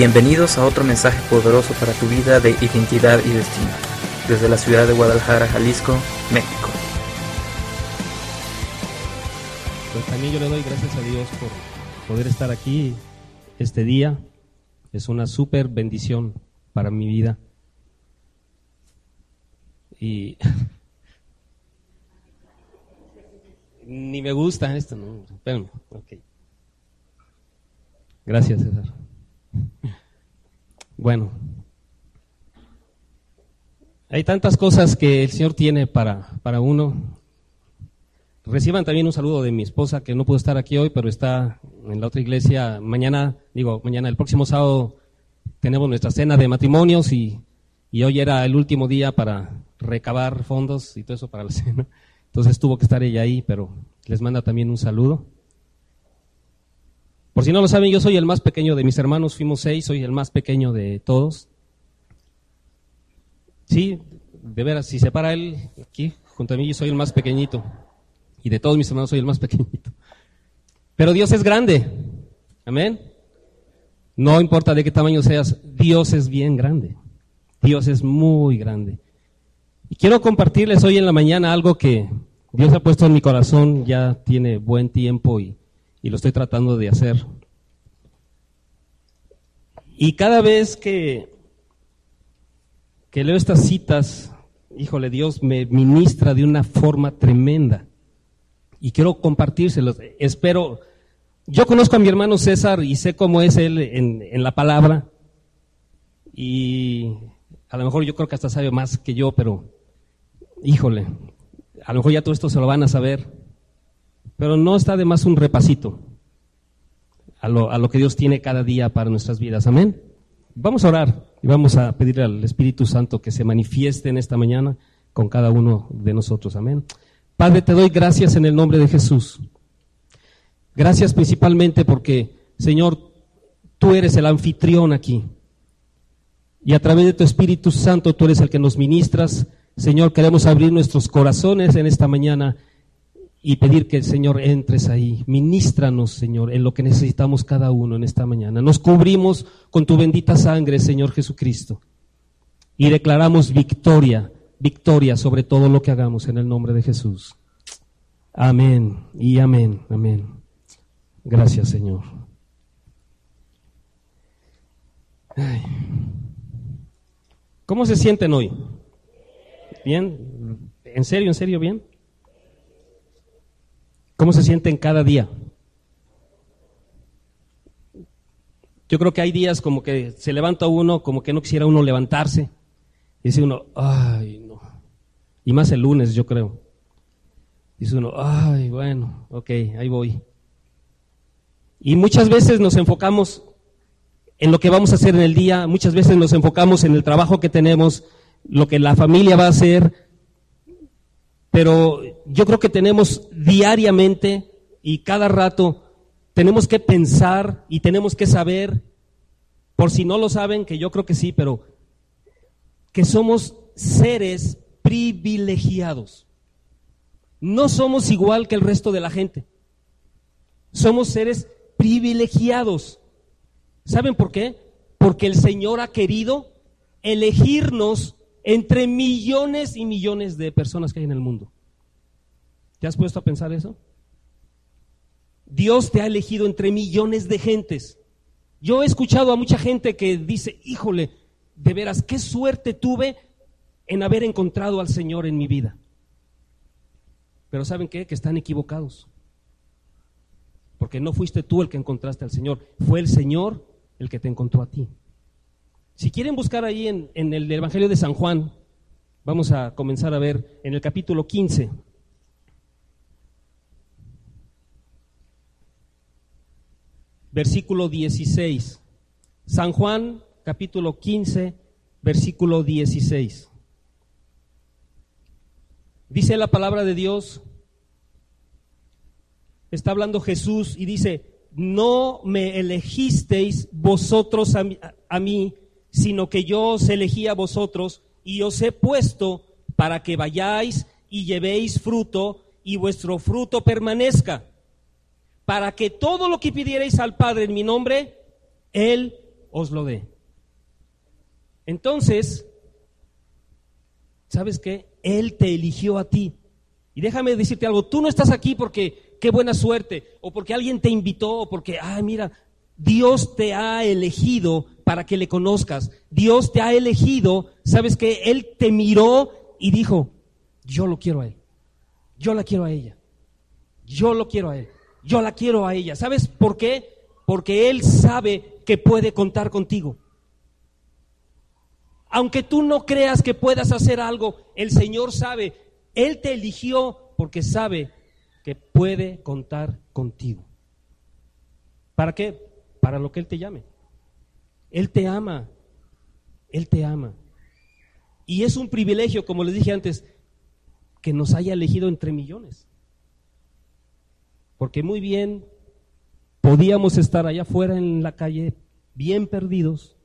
Bienvenidos a otro mensaje poderoso para tu vida de identidad y destino, desde la ciudad de Guadalajara, Jalisco, México. Pues también yo le doy gracias a Dios por poder estar aquí este día. Es una súper bendición para mi vida. Y ni me gusta esto, ¿no? Espérame, ok. Gracias, César. Bueno, hay tantas cosas que el Señor tiene para, para uno. Reciban también un saludo de mi esposa, que no pudo estar aquí hoy, pero está en la otra iglesia. Mañana, digo, mañana, el próximo sábado, tenemos nuestra cena de matrimonios y, y hoy era el último día para recabar fondos y todo eso para la cena. Entonces tuvo que estar ella ahí, pero les manda también un saludo. Por si no lo saben, yo soy el más pequeño de mis hermanos, fuimos seis, soy el más pequeño de todos. Sí, de veras, si se para él aquí junto a mí, yo soy el más pequeñito. Y de todos mis hermanos soy el más pequeñito. Pero Dios es grande. Amén. No importa de qué tamaño seas, Dios es bien grande. Dios es muy grande. Y quiero compartirles hoy en la mañana algo que Dios ha puesto en mi corazón, ya tiene buen tiempo y y lo estoy tratando de hacer. Y cada vez que, que leo estas citas, híjole, Dios me ministra de una forma tremenda. Y quiero compartírselos. Espero, yo conozco a mi hermano César y sé cómo es él en, en la palabra. Y a lo mejor yo creo que hasta sabe más que yo, pero híjole, a lo mejor ya todo esto se lo van a saber. Pero no está de más un repasito a lo, a lo que Dios tiene cada día para nuestras vidas. Amén. Vamos a orar y vamos a pedirle al Espíritu Santo que se manifieste en esta mañana con cada uno de nosotros. Amén. Padre, te doy gracias en el nombre de Jesús. Gracias principalmente porque, Señor, tú eres el anfitrión aquí. Y a través de tu Espíritu Santo tú eres el que nos ministras. Señor, queremos abrir nuestros corazones en esta mañana y pedir que el Señor entres ahí. Ministranos, Señor, en lo que necesitamos cada uno en esta mañana. Nos cubrimos con tu bendita sangre, Señor Jesucristo. Y declaramos victoria, victoria sobre todo lo que hagamos en el nombre de Jesús. Amén y amén, amén. Gracias, Señor. ¿Cómo se sienten hoy? ¿Bien? ¿En serio, en serio, bien? ¿Cómo se sienten cada día? Yo creo que hay días como que se levanta uno, como que no quisiera uno levantarse. Y dice uno, ay, no. Y más el lunes, yo creo. Dice uno, ay, bueno, ok, ahí voy. Y muchas veces nos enfocamos en lo que vamos a hacer en el día, muchas veces nos enfocamos en el trabajo que tenemos, lo que la familia va a hacer, pero yo creo que tenemos diariamente y cada rato tenemos que pensar y tenemos que saber, por si no lo saben, que yo creo que sí, pero que somos seres privilegiados. No somos igual que el resto de la gente. Somos seres privilegiados. ¿Saben por qué? Porque el Señor ha querido elegirnos entre millones y millones de personas que hay en el mundo. ¿Te has puesto a pensar eso? Dios te ha elegido entre millones de gentes. Yo he escuchado a mucha gente que dice, híjole, de veras, qué suerte tuve en haber encontrado al Señor en mi vida. Pero ¿saben qué? Que están equivocados. Porque no fuiste tú el que encontraste al Señor, fue el Señor el que te encontró a ti. Si quieren buscar ahí en, el Evangelio de San Juan, vamos a comenzar a ver en el capítulo 15. Versículo 16. San Juan, capítulo 15, versículo 16. Dice la palabra de Dios, está hablando Jesús y dice, no me elegisteis vosotros a mí, sino que yo os elegí a vosotros y os he puesto para que vayáis y llevéis fruto y vuestro fruto permanezca, para que todo lo que pidierais al Padre en mi nombre, Él os lo dé. Entonces, ¿sabes qué? Él te eligió a ti. Y déjame decirte algo, tú no estás aquí porque qué buena suerte, o porque alguien te invitó, o porque, ay, mira, Dios te ha elegido para que le conozcas. Dios te ha elegido, sabes que Él te miró y dijo, yo lo quiero a Él, yo la quiero a ella, yo lo quiero a Él, yo la quiero a ella. ¿Sabes por qué? Porque Él sabe que puede contar contigo. Aunque tú no creas que puedas hacer algo, el Señor sabe, Él te eligió porque sabe que puede contar contigo. ¿Para qué? Para lo que Él te llame. Él te ama, Él te ama. Y es un privilegio, como les dije antes, que nos haya elegido entre millones. Porque muy bien podíamos estar allá afuera en la calle, bien perdidos,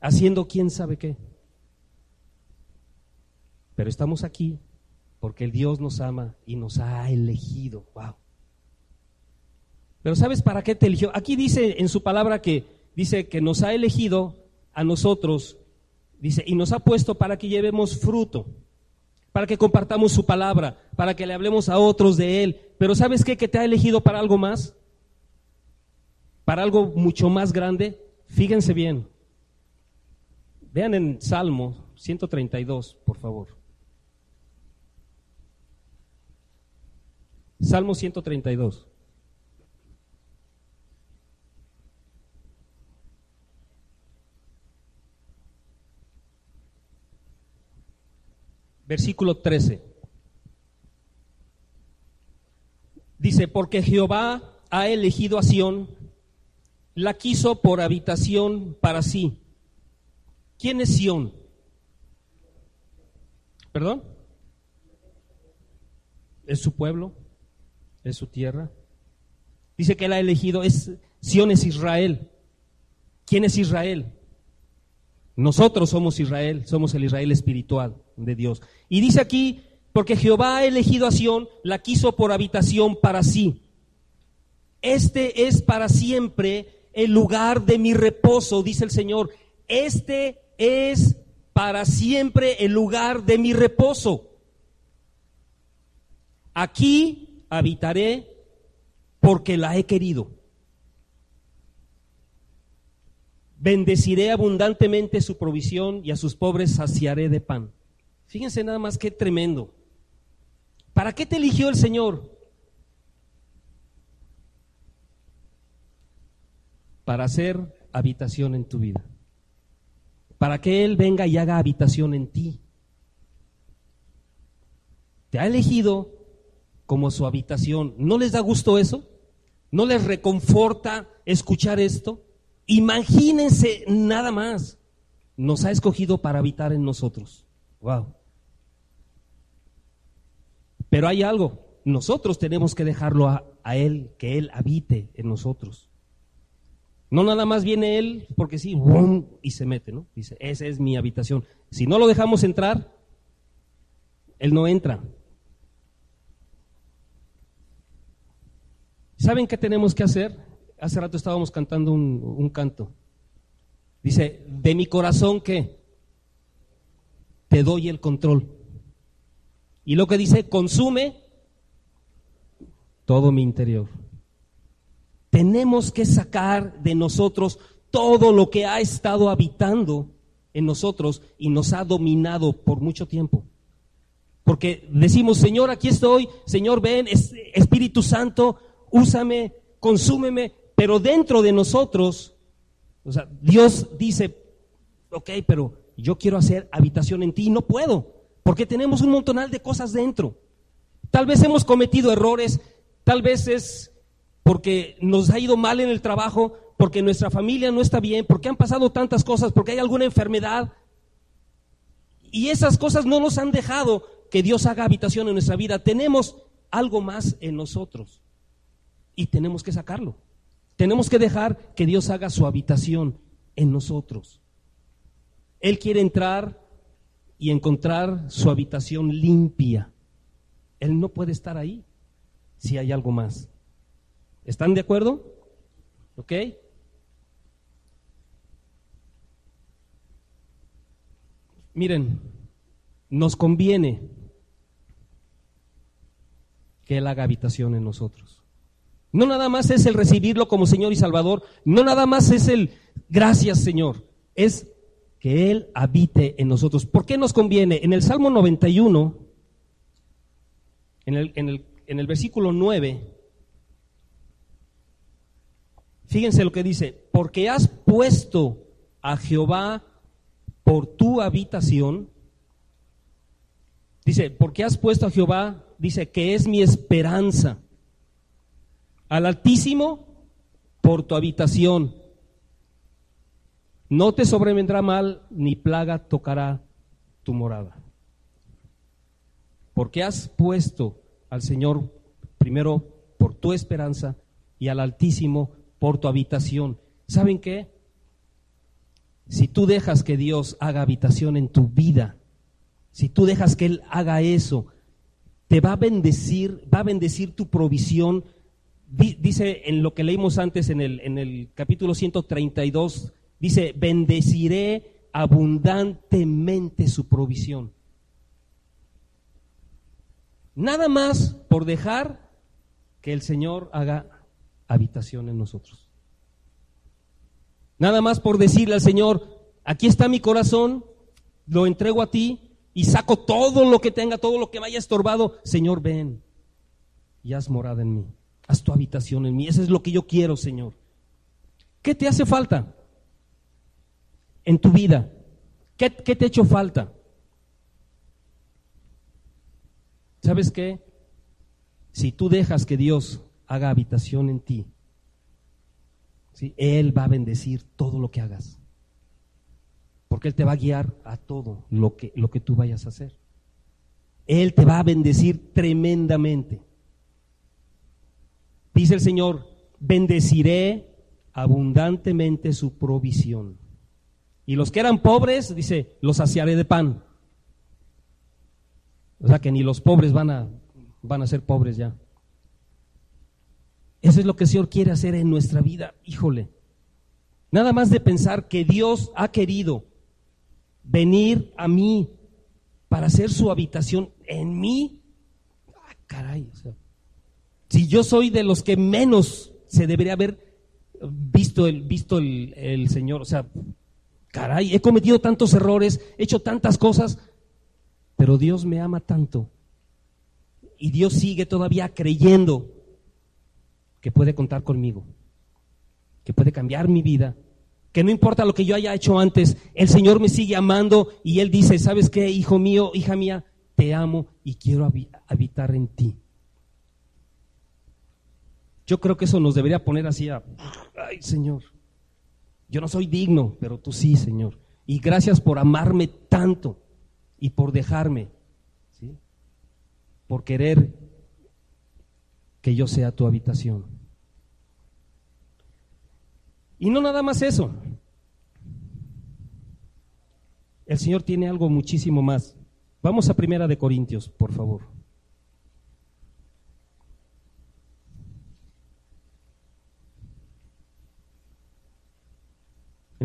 haciendo quién sabe qué. Pero estamos aquí porque el Dios nos ama y nos ha elegido. Wow. Pero ¿sabes para qué te eligió? Aquí dice en su palabra que dice que nos ha elegido a nosotros, dice, y nos ha puesto para que llevemos fruto, para que compartamos su palabra, para que le hablemos a otros de él. Pero ¿sabes qué? Que te ha elegido para algo más, para algo mucho más grande. Fíjense bien. Vean en Salmo 132, por favor. Salmo 132. Versículo 13. Dice, porque Jehová ha elegido a Sión, la quiso por habitación para sí. ¿Quién es Sión? ¿Perdón? ¿Es su pueblo? es su tierra. Dice que él ha elegido, es, Sión es Israel. ¿Quién es Israel? Nosotros somos Israel, somos el Israel espiritual de Dios. Y dice aquí, porque Jehová ha elegido a Sión, la quiso por habitación para sí. Este es para siempre el lugar de mi reposo, dice el Señor. Este es para siempre el lugar de mi reposo. Aquí habitaré porque la he querido. Bendeciré abundantemente su provisión y a sus pobres saciaré de pan. Fíjense nada más qué tremendo. ¿Para qué te eligió el Señor? Para hacer habitación en tu vida. Para que Él venga y haga habitación en ti. Te ha elegido como su habitación. ¿No les da gusto eso? ¿No les reconforta escuchar esto? Imagínense nada más. Nos ha escogido para habitar en nosotros. Wow. Pero hay algo. Nosotros tenemos que dejarlo a, Él, que Él habite en nosotros. No nada más viene Él porque sí, y se mete, ¿no? Dice, esa es mi habitación. Si no lo dejamos entrar, Él no entra. ¿Saben qué tenemos que hacer? Hace rato estábamos cantando un, canto. Dice, de mi corazón que te doy el control. Y lo que dice, consume todo mi interior. Tenemos que sacar de nosotros todo lo que ha estado habitando en nosotros y nos ha dominado por mucho tiempo. Porque decimos, Señor, aquí estoy, Señor, ven, Espíritu Santo, úsame, consúmeme, pero dentro de nosotros, o sea, Dios dice, ok, pero yo quiero hacer habitación en ti y no puedo, porque tenemos un montonal de cosas dentro. Tal vez hemos cometido errores, tal vez es porque nos ha ido mal en el trabajo, porque nuestra familia no está bien, porque han pasado tantas cosas, porque hay alguna enfermedad. Y esas cosas no nos han dejado que Dios haga habitación en nuestra vida. Tenemos algo más en nosotros y tenemos que sacarlo. Tenemos que dejar que Dios haga su habitación en nosotros. Él quiere entrar y encontrar su habitación limpia. Él no puede estar ahí si hay algo más. ¿Están de acuerdo? ¿Ok? Miren, nos conviene que Él haga habitación en nosotros. No nada más es el recibirlo como Señor y Salvador, no nada más es el gracias Señor, es que Él habite en nosotros. ¿Por qué nos conviene? En el Salmo 91, en el, en el, en el versículo 9, fíjense lo que dice, porque has puesto a Jehová por tu habitación, dice, porque has puesto a Jehová, dice, que es mi esperanza, al Altísimo por tu habitación. No te sobrevendrá mal, ni plaga tocará tu morada. Porque has puesto al Señor primero por tu esperanza y al Altísimo por tu habitación. ¿Saben qué? Si tú dejas que Dios haga habitación en tu vida, si tú dejas que Él haga eso, te va a bendecir, va a bendecir tu provisión. Dice en lo que leímos antes en el, en el capítulo 132 Dice, bendeciré abundantemente su provisión. Nada más por dejar que el Señor haga habitación en nosotros. Nada más por decirle al Señor, aquí está mi corazón, lo entrego a ti y saco todo lo que tenga, todo lo que me haya estorbado. Señor, ven y haz morada en mí, haz tu habitación en mí. Eso es lo que yo quiero, Señor. ¿Qué te hace falta? En tu vida? ¿Qué, te ha hecho falta? ¿Sabes qué? Si tú dejas que Dios haga habitación en ti, ¿sí? Él va a bendecir todo lo que hagas. Porque Él te va a guiar a todo lo que, lo que tú vayas a hacer. Él te va a bendecir tremendamente. Dice el Señor, bendeciré abundantemente su provisión. Y los que eran pobres, dice, los saciaré de pan. O sea que ni los pobres van a, van a ser pobres ya. Eso es lo que el Señor quiere hacer en nuestra vida. Híjole. Nada más de pensar que Dios ha querido venir a mí para hacer su habitación en mí. Ah, caray. si yo soy de los que menos se debería haber visto el, visto el, el Señor, o sea, caray, he cometido tantos errores, he hecho tantas cosas, pero Dios me ama tanto. Y Dios sigue todavía creyendo que puede contar conmigo, que puede cambiar mi vida, que no importa lo que yo haya hecho antes, el Señor me sigue amando y Él dice, ¿sabes qué, hijo mío, hija mía? Te amo y quiero habitar en ti. Yo creo que eso nos debería poner así a, ay Señor, yo no soy digno, pero tú sí, Señor. Y gracias por amarme tanto y por dejarme, ¿sí? por querer que yo sea tu habitación. Y no nada más eso. El Señor tiene algo muchísimo más. Vamos a Primera de Corintios, por favor.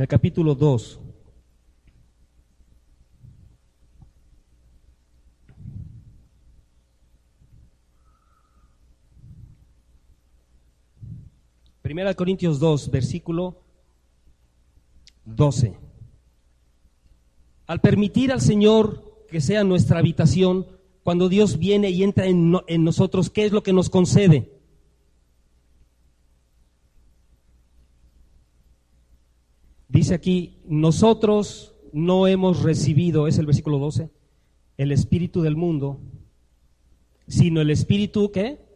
En el capítulo 2. Primera Corintios 2, versículo 12. Al permitir al Señor que sea nuestra habitación, cuando Dios viene y entra en, en nosotros, ¿qué es lo que nos concede? Dice aquí, nosotros no hemos recibido, es el versículo 12, el espíritu del mundo, sino el espíritu que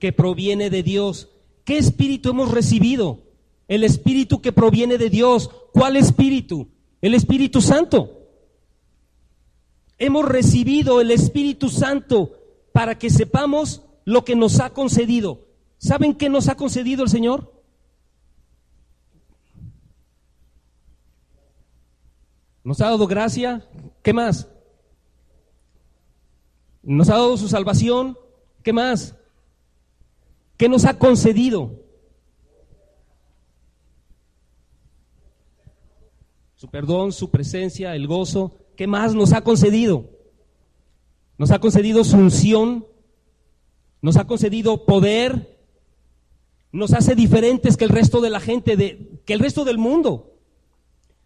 que proviene de Dios. ¿Qué espíritu hemos recibido? El espíritu que proviene de Dios. ¿Cuál espíritu? El Espíritu Santo. Hemos recibido el Espíritu Santo para que sepamos lo que nos ha concedido. ¿Saben qué nos ha concedido el Señor? Nos ha dado gracia. ¿Qué más? Nos ha dado su salvación. ¿Qué más? ¿Qué nos ha concedido? Su perdón, su presencia, el gozo. ¿qué más nos ha concedido? Nos ha concedido su unción, nos ha concedido poder, nos hace diferentes que el resto de la gente, de, que el resto del mundo.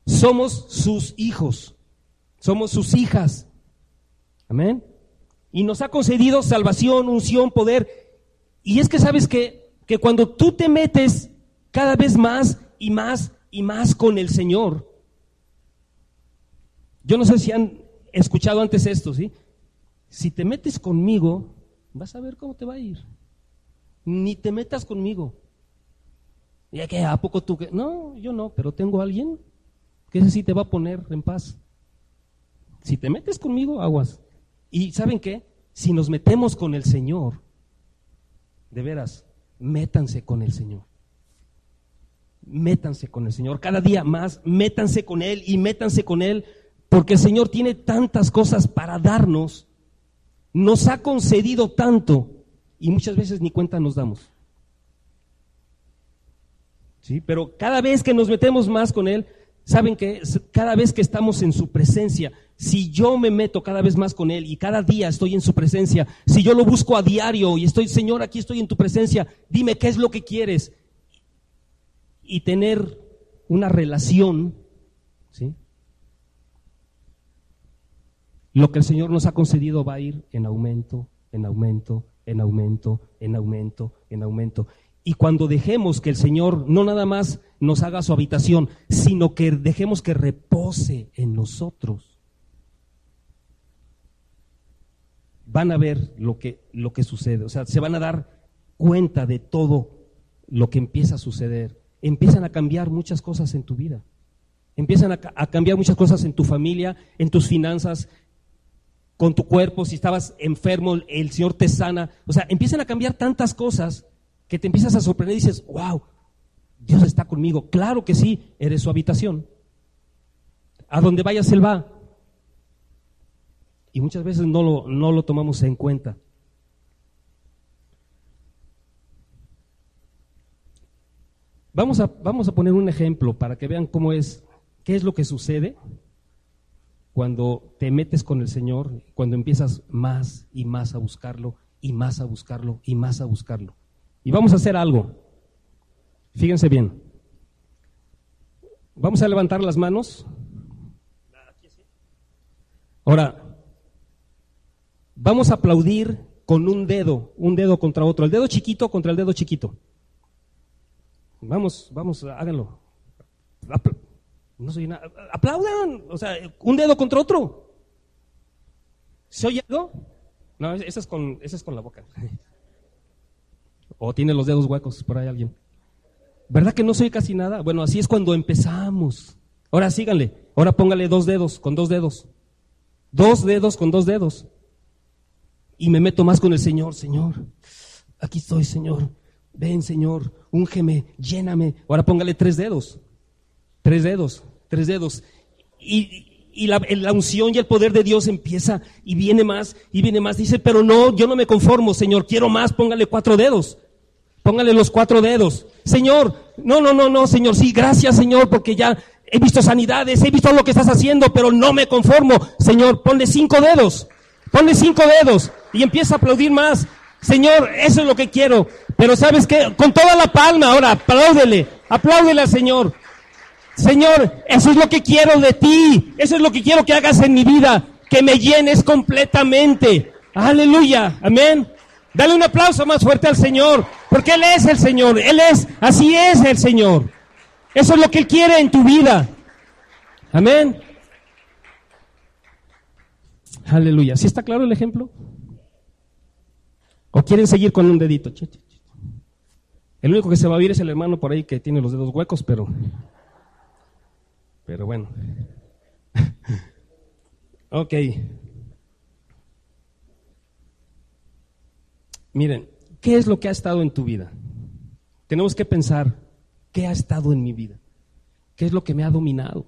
Somos sus hijos, somos sus hijas. Amén. Y nos ha concedido salvación, unción, poder. Y es que sabes que, que cuando tú te metes cada vez más y más y más con el Señor, yo no sé si han escuchado antes esto, ¿sí? Si te metes conmigo, vas a ver cómo te va a ir. Ni te metas conmigo. ¿Y que a poco tú que no, yo no, pero tengo a alguien que ese sí te va a poner en paz. Si te metes conmigo, aguas. Y ¿saben qué? Si nos metemos con el Señor, de veras, métanse con el Señor. Métanse con el Señor. Cada día más, métanse con Él y métanse con Él, porque el Señor tiene tantas cosas para darnos nos ha concedido tanto y muchas veces ni cuenta nos damos. ¿Sí? Pero cada vez que nos metemos más con Él, saben que cada vez que estamos en su presencia, si yo me meto cada vez más con Él y cada día estoy en su presencia, si yo lo busco a diario y estoy, Señor, aquí estoy en tu presencia, dime qué es lo que quieres. Y tener una relación, ¿sí? lo que el Señor nos ha concedido va a ir en aumento, en aumento, en aumento, en aumento, en aumento. Y cuando dejemos que el Señor no nada más nos haga su habitación, sino que dejemos que repose en nosotros, van a ver lo que, lo que sucede. O sea, se van a dar cuenta de todo lo que empieza a suceder. Empiezan a cambiar muchas cosas en tu vida. Empiezan a, a cambiar muchas cosas en tu familia, en tus finanzas, con tu cuerpo, si estabas enfermo, el Señor te sana. O sea, empiezan a cambiar tantas cosas que te empiezas a sorprender y dices, wow, Dios está conmigo. Claro que sí, eres su habitación. A donde vayas, Él va. Y muchas veces no lo, no lo tomamos en cuenta. Vamos a, vamos a poner un ejemplo para que vean cómo es, qué es lo que sucede cuando te metes con el Señor, cuando empiezas más y más a buscarlo, y más a buscarlo, y más a buscarlo. Y vamos a hacer algo. Fíjense bien. Vamos a levantar las manos. Ahora, vamos a aplaudir con un dedo, un dedo contra otro, el dedo chiquito contra el dedo chiquito. Vamos, vamos, háganlo. No soy nada. Aplaudan. O sea, un dedo contra otro. ¿Se oye algo? No, ese es con, ese es con la boca. O tiene los dedos huecos por ahí alguien. ¿Verdad que no soy casi nada? Bueno, así es cuando empezamos. Ahora síganle. Ahora póngale dos dedos con dos dedos. Dos dedos con dos dedos. Y me meto más con el Señor. Señor, aquí estoy, Señor. Ven, Señor, úngeme, lléname. Ahora póngale tres dedos. Tres dedos, tres dedos. Y, la, la, unción y el poder de Dios empieza y viene más y viene más. Dice, pero no, yo no me conformo, Señor, quiero más, póngale cuatro dedos. Póngale los cuatro dedos. Señor, no, no, no, no, Señor, sí, gracias, Señor, porque ya he visto sanidades, he visto lo que estás haciendo, pero no me conformo. Señor, ponle cinco dedos, ponle cinco dedos y empieza a aplaudir más. Señor, eso es lo que quiero. Pero sabes qué, con toda la palma ahora, apláudele, apláudele al Señor. Señor, eso es lo que quiero de ti. Eso es lo que quiero que hagas en mi vida. Que me llenes completamente. Aleluya. Amén. Dale un aplauso más fuerte al Señor. Porque Él es el Señor. Él es, así es el Señor. Eso es lo que Él quiere en tu vida. Amén. Aleluya. ¿Sí está claro el ejemplo? ¿O quieren seguir con un dedito? El único que se va a oír es el hermano por ahí que tiene los dedos huecos, pero pero bueno. ok. Miren, ¿qué es lo que ha estado en tu vida? Tenemos que pensar, ¿qué ha estado en mi vida? ¿Qué es lo que me ha dominado?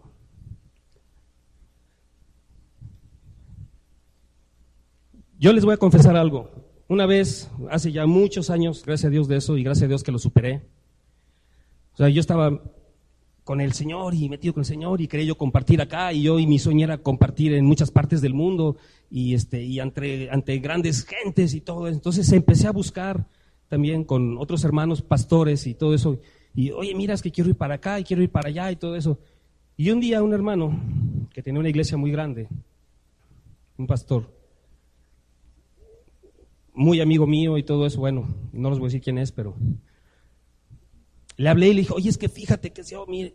Yo les voy a confesar algo. Una vez, hace ya muchos años, gracias a Dios de eso y gracias a Dios que lo superé. O sea, yo estaba con el Señor y metido con el Señor y quería yo compartir acá y yo y mi sueño era compartir en muchas partes del mundo y este y ante, grandes gentes y todo. Entonces empecé a buscar también con otros hermanos pastores y todo eso y oye, mira, que quiero ir para acá y quiero ir para allá y todo eso. Y un día un hermano que tenía una iglesia muy grande, un pastor, muy amigo mío y todo eso, bueno, no les voy a decir quién es, pero le hablé y le dije, oye, es que fíjate que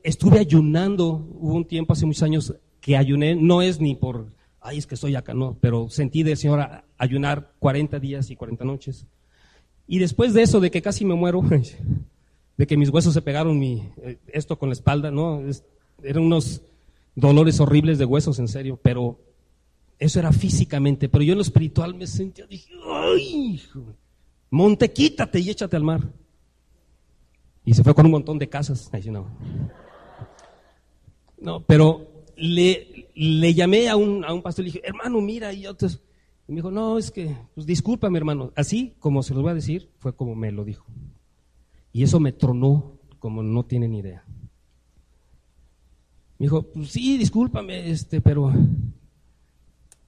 estuve ayunando, hubo un tiempo hace muchos años que ayuné, no es ni por, ay, es que estoy acá, no, pero sentí del Señor ayunar 40 días y 40 noches. Y después de eso, de que casi me muero, de que mis huesos se pegaron mi, eh, esto con la espalda, ¿no? eran unos dolores horribles de huesos, en serio, pero eso era físicamente, pero yo en lo espiritual me sentía, dije, ay, monte, quítate y échate al mar. Y se fue con un montón de casas. no. no, pero le, le llamé a un, a un pastor y le dije, hermano, mira, y otros. Y me dijo, no, es que, pues discúlpame, hermano. Así como se los voy a decir, fue como me lo dijo. Y eso me tronó como no tienen idea. Me dijo, pues sí, discúlpame, este, pero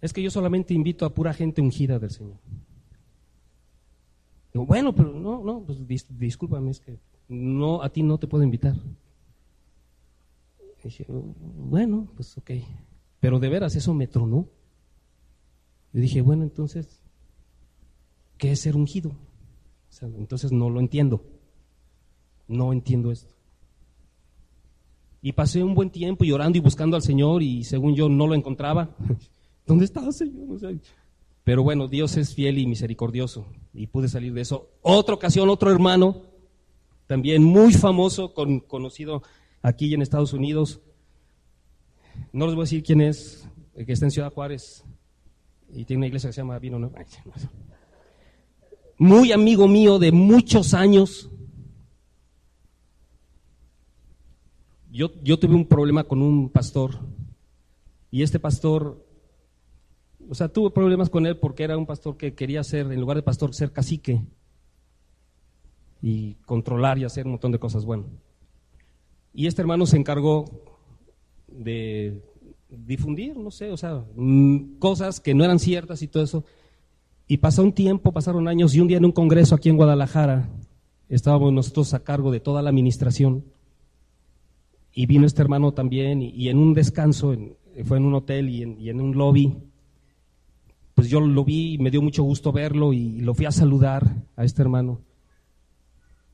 es que yo solamente invito a pura gente ungida del Señor. Digo, bueno, pero no, no, pues discúlpame, es que no, a ti no te puedo invitar. dije, bueno, pues ok. Pero de veras, eso me tronó. Y dije, bueno, entonces, ¿qué es ser ungido? entonces no lo entiendo. No entiendo esto. Y pasé un buen tiempo llorando y buscando al Señor y según yo no lo encontraba. ¿Dónde está, Señor? pero bueno, Dios es fiel y misericordioso y pude salir de eso. Otra ocasión, otro hermano también muy famoso, con, conocido aquí en Estados Unidos. No les voy a decir quién es, que está en Ciudad Juárez y tiene una iglesia que se llama Vino Muy amigo mío de muchos años. Yo, yo tuve un problema con un pastor y este pastor, o sea, tuve problemas con él porque era un pastor que quería ser, en lugar de pastor, ser cacique y controlar y hacer un montón de cosas buenas. Y este hermano se encargó de difundir, no sé, o sea, mm, cosas que no eran ciertas y todo eso. Y pasó un tiempo, pasaron años, y un día en un congreso aquí en Guadalajara, estábamos nosotros a cargo de toda la administración, y vino este hermano también, y, en un descanso, fue en un hotel y en, y en, un lobby, pues yo lo vi y me dio mucho gusto verlo y lo fui a saludar a este hermano.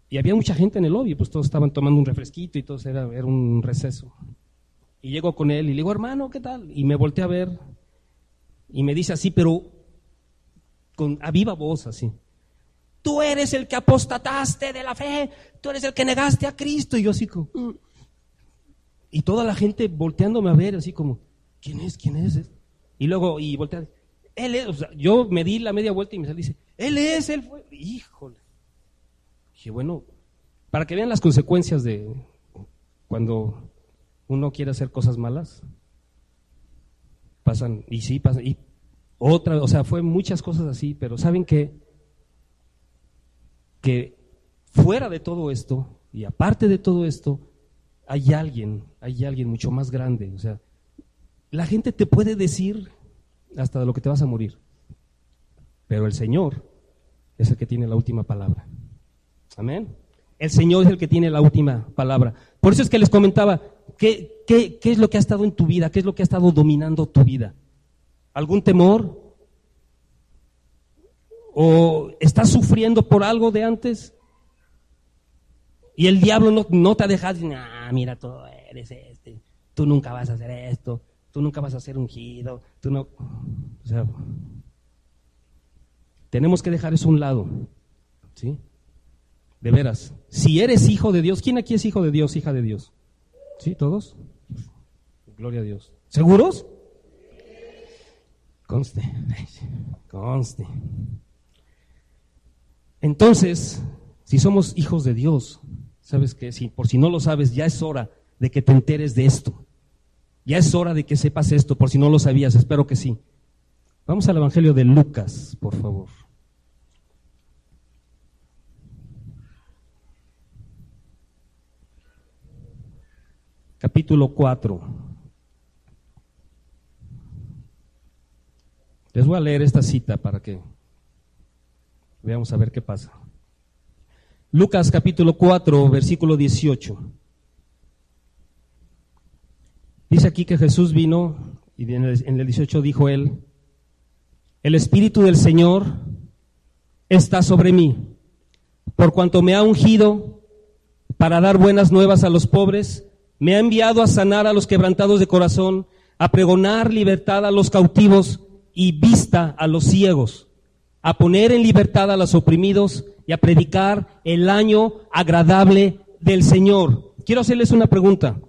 Y había mucha gente en el lobby, pues todos estaban tomando un refresquito y todo era, era un receso. Y llego con él y le digo, hermano, ¿qué tal? Y me volteé a ver y me dice así, pero con a viva voz así. Tú eres el que apostataste de la fe, tú eres el que negaste a Cristo. Y yo así como... Mm". Y toda la gente volteándome a ver así como, ¿quién es? ¿Quién es? Y luego, y voltea, él es, o sea, yo me di la media vuelta y me salí dice, él es, él fue. Híjole. Dije, bueno, para que vean las consecuencias de cuando uno quiere hacer cosas malas, pasan, y sí, pasan, y otra, o sea, fue muchas cosas así, pero ¿saben qué? Que fuera de todo esto, y aparte de todo esto, hay alguien, hay alguien mucho más grande, o sea, la gente te puede decir hasta de lo que te vas a morir, pero el Señor es el que tiene la última palabra. Amén. El Señor es el que tiene la última palabra. Por eso es que les comentaba, ¿qué, qué, qué es lo que ha estado en tu vida? ¿Qué es lo que ha estado dominando tu vida? ¿Algún temor? ¿O estás sufriendo por algo de antes? Y el diablo no, no te ha dejado, ah, mira, tú eres este, tú nunca vas a hacer esto, tú nunca vas a ser ungido, tú no... O sea, tenemos que dejar eso a un lado, ¿sí? De veras, si eres hijo de Dios, ¿quién aquí es hijo de Dios, hija de Dios? ¿Sí, todos? Gloria a Dios. ¿Seguros? Conste, conste. Entonces, si somos hijos de Dios, ¿sabes qué? Si, por si no lo sabes, ya es hora de que te enteres de esto. Ya es hora de que sepas esto, por si no lo sabías, espero que sí. Vamos al Evangelio de Lucas, por favor. Capítulo 4. Les voy a leer esta cita para que veamos a ver qué pasa. Lucas capítulo 4, versículo 18. Dice aquí que Jesús vino y en el 18 dijo él, el Espíritu del Señor está sobre mí, por cuanto me ha ungido para dar buenas nuevas a los pobres, me ha enviado a sanar a los quebrantados de corazón, a pregonar libertad a los cautivos y vista a los ciegos, a poner en libertad a los oprimidos y a predicar el año agradable del Señor. Quiero hacerles una pregunta.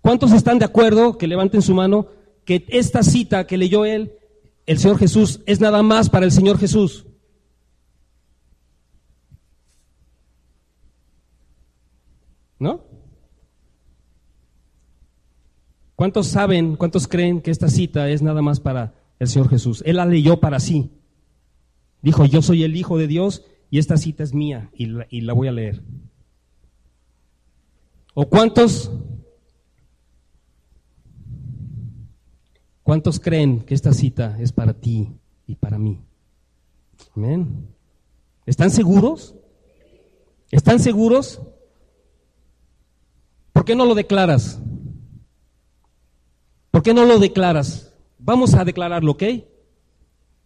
¿Cuántos están de acuerdo, que levanten su mano, que esta cita que leyó él, el Señor Jesús, es nada más para el Señor Jesús? ¿No? ¿Cuántos saben, cuántos creen que esta cita es nada más para el Señor Jesús? Él la leyó para sí. Dijo, yo soy el Hijo de Dios y esta cita es mía y la, voy a leer. ¿O cuántos ¿Cuántos creen que esta cita es para ti y para mí? Amén. ¿Están seguros? ¿Están seguros? ¿Por qué no lo declaras? ¿Por qué no lo declaras? Vamos a declararlo, ¿ok?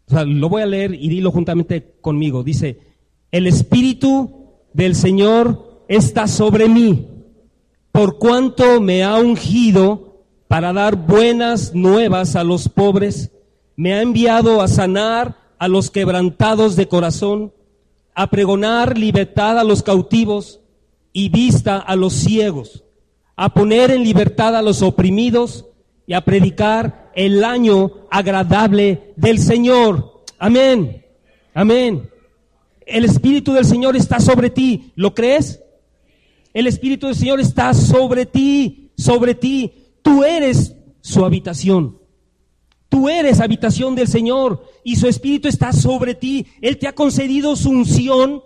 O sea, lo voy a leer y dilo juntamente conmigo. Dice, el Espíritu del Señor está sobre mí, por cuanto me ha ungido para dar buenas nuevas a los pobres, me ha enviado a sanar a los quebrantados de corazón, a pregonar libertad a los cautivos y vista a los ciegos, a poner en libertad a los oprimidos y a predicar el año agradable del Señor. Amén. Amén. El Espíritu del Señor está sobre ti. ¿Lo crees? El Espíritu del Señor está sobre ti, sobre ti. Tú eres su habitación. Tú eres habitación del Señor y su Espíritu está sobre ti. Él te ha concedido su unción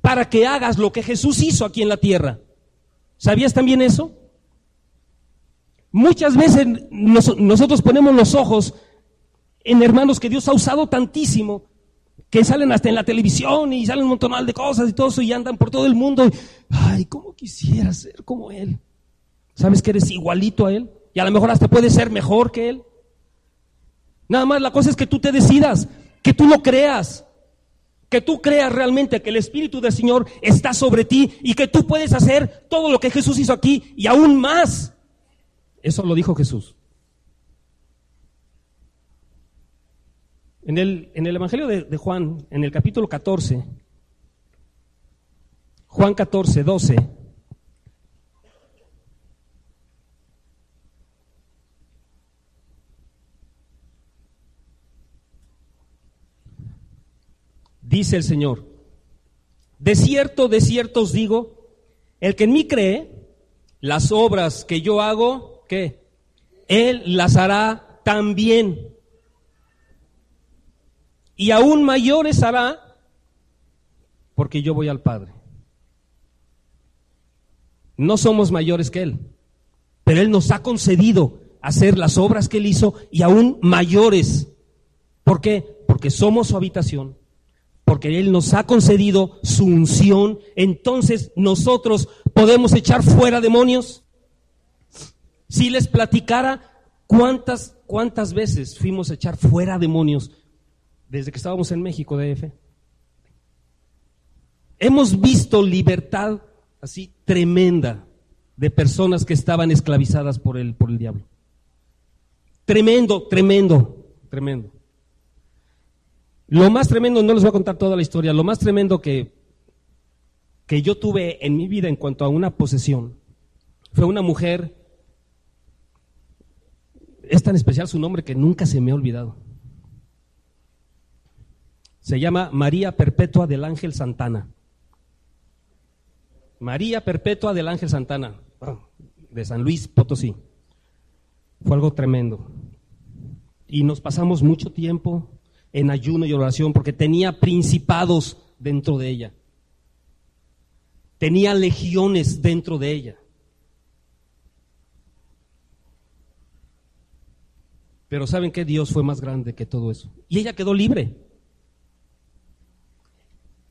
para que hagas lo que Jesús hizo aquí en la tierra. ¿Sabías también eso? Muchas veces nosotros ponemos los ojos en hermanos que Dios ha usado tantísimo, que salen hasta en la televisión y salen un montón de cosas y todo eso y andan por todo el mundo. Ay, ¿cómo quisiera ser como Él? ¿Sabes que eres igualito a Él? Y a lo mejor hasta puedes ser mejor que Él. Nada más la cosa es que tú te decidas, que tú lo creas, que tú creas realmente que el Espíritu del Señor está sobre ti y que tú puedes hacer todo lo que Jesús hizo aquí y aún más. Eso lo dijo Jesús. En el, en el Evangelio de, de Juan, en el capítulo 14, Juan 14, 12, dice el Señor. De cierto, de cierto os digo, el que en mí cree, las obras que yo hago, ¿qué? Él las hará también. Y aún mayores hará, porque yo voy al Padre. No somos mayores que Él, pero Él nos ha concedido hacer las obras que Él hizo y aún mayores. ¿Por qué? Porque somos su habitación porque Él nos ha concedido su unción, entonces nosotros podemos echar fuera demonios. Si les platicara cuántas, cuántas veces fuimos a echar fuera demonios desde que estábamos en México, DF. Hemos visto libertad así tremenda de personas que estaban esclavizadas por el, por el diablo. Tremendo, tremendo, tremendo. Lo más tremendo, no les voy a contar toda la historia, lo más tremendo que, que yo tuve en mi vida en cuanto a una posesión fue una mujer, es tan especial su nombre que nunca se me ha olvidado. Se llama María Perpetua del Ángel Santana. María Perpetua del Ángel Santana, de San Luis Potosí. Fue algo tremendo. Y nos pasamos mucho tiempo en ayuno y oración porque tenía principados dentro de ella. Tenía legiones dentro de ella. Pero ¿saben qué? Dios fue más grande que todo eso. Y ella quedó libre.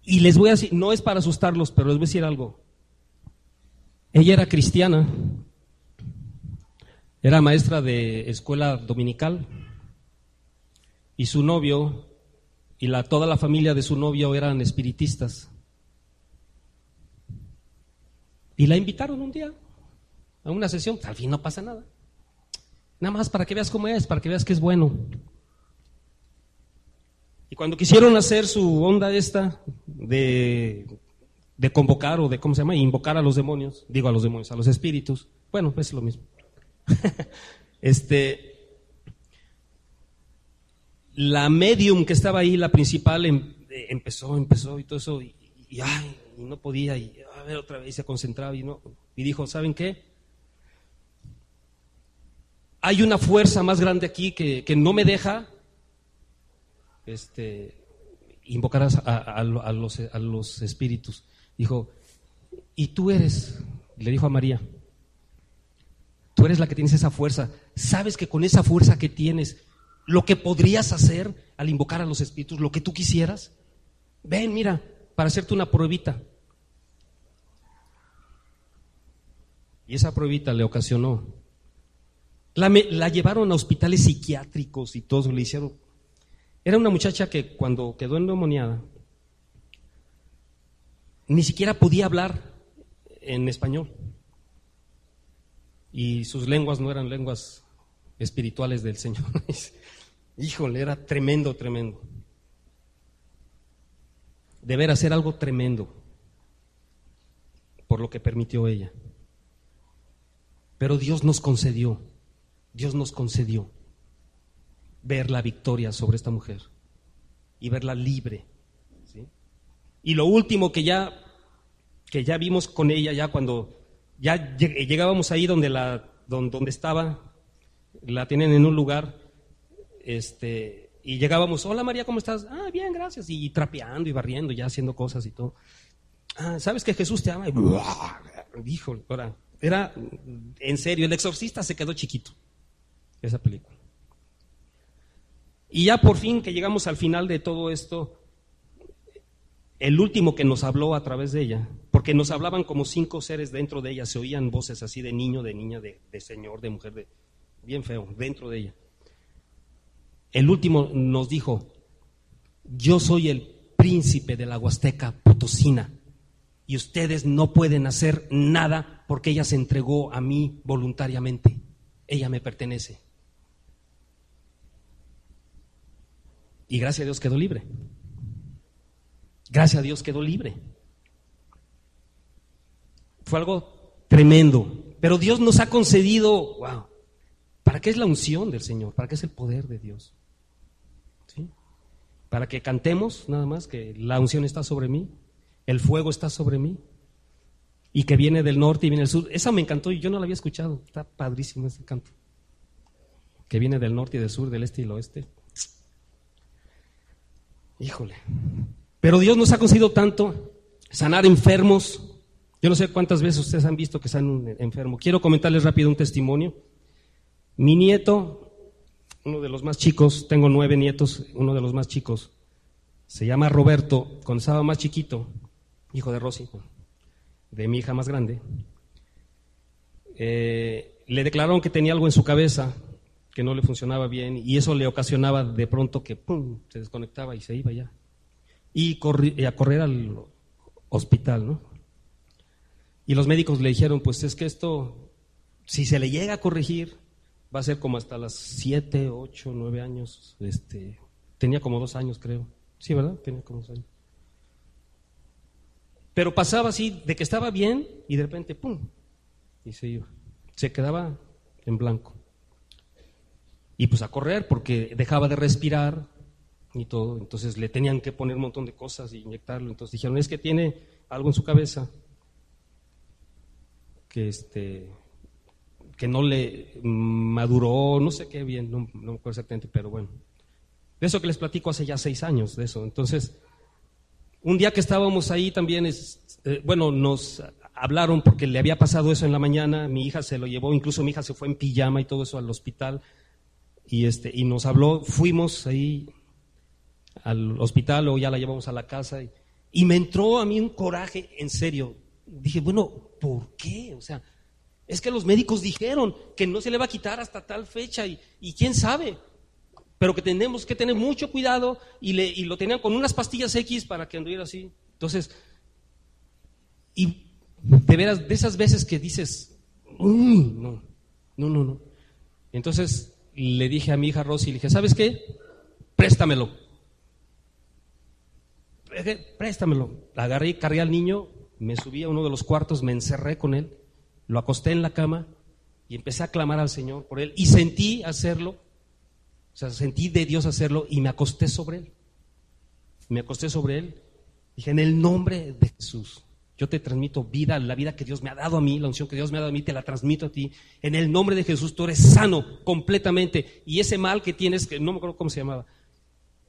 Y les voy a decir, no es para asustarlos, pero les voy a decir algo. Ella era cristiana, era maestra de escuela dominical y su novio y la, toda la familia de su novio eran espiritistas. Y la invitaron un día a una sesión, al fin no pasa nada. Nada más para que veas cómo es, para que veas que es bueno. Y cuando quisieron hacer su onda esta de, de convocar o de, ¿cómo se llama? Invocar a los demonios, digo a los demonios, a los espíritus, bueno, es lo mismo. este, la medium que estaba ahí, la principal, em, eh, empezó, empezó y todo eso, y, ay, no podía, y a ver otra vez se concentraba y no, y dijo, ¿saben qué? Hay una fuerza más grande aquí que, no me deja este, invocar a, los, a los espíritus. Dijo, y tú eres, le dijo a María, tú eres la que tienes esa fuerza. Sabes que con esa fuerza que tienes lo que podrías hacer al invocar a los espíritus, lo que tú quisieras. Ven, mira, para hacerte una pruebita. Y esa pruebita le ocasionó. La, llevaron a hospitales psiquiátricos y todo, le hicieron. Era una muchacha que cuando quedó endemoniada, ni siquiera podía hablar en español. Y sus lenguas no eran lenguas espirituales del Señor. Híjole, era tremendo, tremendo. Deber hacer algo tremendo por lo que permitió ella. Pero Dios nos concedió, Dios nos concedió ver la victoria sobre esta mujer y verla libre. Y lo último que ya, que ya vimos con ella, ya cuando ya llegábamos ahí donde, la, donde estaba, la tienen en un lugar, este, y llegábamos, hola María, ¿cómo estás? Ah, bien, gracias. Y trapeando y barriendo, ya haciendo cosas y todo. Ah, ¿sabes que Jesús te ama? Y, dijo, ahora, era, en serio, el exorcista se quedó chiquito, esa película. Y ya por fin que llegamos al final de todo esto, el último que nos habló a través de ella, porque nos hablaban como cinco seres dentro de ella, se oían voces así de niño, de niña, de, de señor, de mujer, de, bien feo, dentro de ella. El último nos dijo, yo soy el príncipe de la Huasteca Potosina y ustedes no pueden hacer nada porque ella se entregó a mí voluntariamente. Ella me pertenece. Y gracias a Dios quedó libre. Gracias a Dios quedó libre. Fue algo tremendo. Pero Dios nos ha concedido, wow, ¿para qué es la unción del Señor? ¿Para qué es el poder de Dios? para que cantemos nada más que la unción está sobre mí, el fuego está sobre mí y que viene del norte y viene del sur. Esa me encantó y yo no la había escuchado. Está padrísimo ese canto. Que viene del norte y del sur, del este y del oeste. Híjole. Pero Dios nos ha conseguido tanto sanar enfermos. Yo no sé cuántas veces ustedes han visto que están enfermos. Quiero comentarles rápido un testimonio. Mi nieto uno de los más chicos, tengo nueve nietos, uno de los más chicos, se llama Roberto, cuando estaba más chiquito, hijo de Rosy, de mi hija más grande, eh, le declararon que tenía algo en su cabeza que no le funcionaba bien y eso le ocasionaba de pronto que ¡pum! se desconectaba y se iba ya. Y, y a correr al hospital, ¿no? Y los médicos le dijeron, pues es que esto, si se le llega a corregir, va a ser como hasta las 7, 8, 9 años. Este, tenía como dos años, creo. Sí, ¿verdad? Tenía como dos años. Pero pasaba así, de que estaba bien y de repente, ¡pum! Y se iba. Se quedaba en blanco. Y pues a correr porque dejaba de respirar y todo. Entonces le tenían que poner un montón de cosas y inyectarlo. Entonces dijeron, es que tiene algo en su cabeza que este que no le maduró, no sé qué bien, no, me acuerdo exactamente, pero bueno. De eso que les platico hace ya seis años, de eso. Entonces, un día que estábamos ahí también, es, eh, bueno, nos hablaron porque le había pasado eso en la mañana, mi hija se lo llevó, incluso mi hija se fue en pijama y todo eso al hospital. Y, este, y nos habló, fuimos ahí al hospital o ya la llevamos a la casa y, y me entró a mí un coraje, en serio. Dije, bueno, ¿por qué? O sea, es que los médicos dijeron que no se le va a quitar hasta tal fecha y, y quién sabe, pero que tenemos que tener mucho cuidado y, le, y lo tenían con unas pastillas X para que anduviera así. Entonces, y de veras, de esas veces que dices, no, no, no, no. Entonces le dije a mi hija Rosy, le dije, ¿sabes qué? Préstamelo. Préstamelo. La agarré cargué al niño, me subí a uno de los cuartos, me encerré con él, lo acosté en la cama y empecé a clamar al Señor por él. Y sentí hacerlo, o sea, sentí de Dios hacerlo y me acosté sobre él. Me acosté sobre él. Dije, en el nombre de Jesús, yo te transmito vida, la vida que Dios me ha dado a mí, la unción que Dios me ha dado a mí, te la transmito a ti. En el nombre de Jesús tú eres sano completamente. Y ese mal que tienes, que no me acuerdo cómo se llamaba,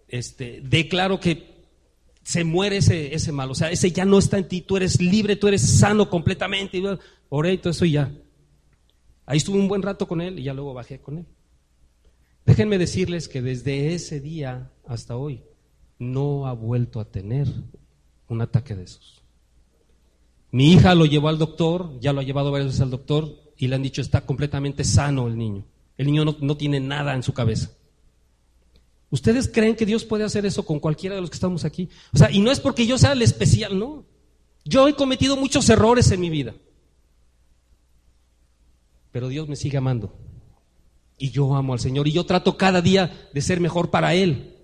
este, declaro que se muere ese, ese mal. O sea, ese ya no está en ti. Tú eres libre, tú eres sano completamente. oré y todo eso y ya. Ahí estuve un buen rato con él y ya luego bajé con él. Déjenme decirles que desde ese día hasta hoy no ha vuelto a tener un ataque de esos. Mi hija lo llevó al doctor, ya lo ha llevado varias veces al doctor y le han dicho está completamente sano el niño. El niño no, tiene nada en su cabeza. ¿Ustedes creen que Dios puede hacer eso con cualquiera de los que estamos aquí? O sea, y no es porque yo sea el especial, no. Yo he cometido muchos errores en mi vida. Pero Dios me sigue amando. Y yo amo al Señor. Y yo trato cada día de ser mejor para Él.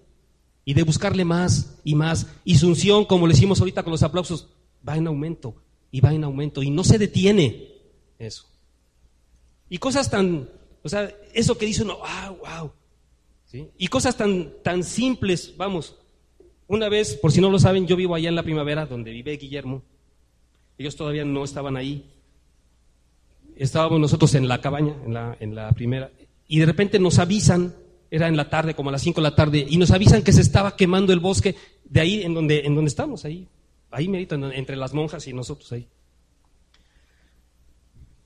Y de buscarle más y más. Y su unción, como le hicimos ahorita con los aplausos, va en aumento y va en aumento y no se detiene eso. Y cosas tan, o sea, eso que dice uno, wow, wow. Y cosas tan, tan simples, vamos. Una vez, por si no lo saben, yo vivo allá en la primavera, donde vive Guillermo. Ellos todavía no estaban ahí. Estábamos nosotros en la cabaña, en la, en la primera, y de repente nos avisan, era en la tarde, como a las 5 de la tarde, y nos avisan que se estaba quemando el bosque de ahí en donde, en donde estamos, ahí, ahí medito, entre las monjas y nosotros ahí.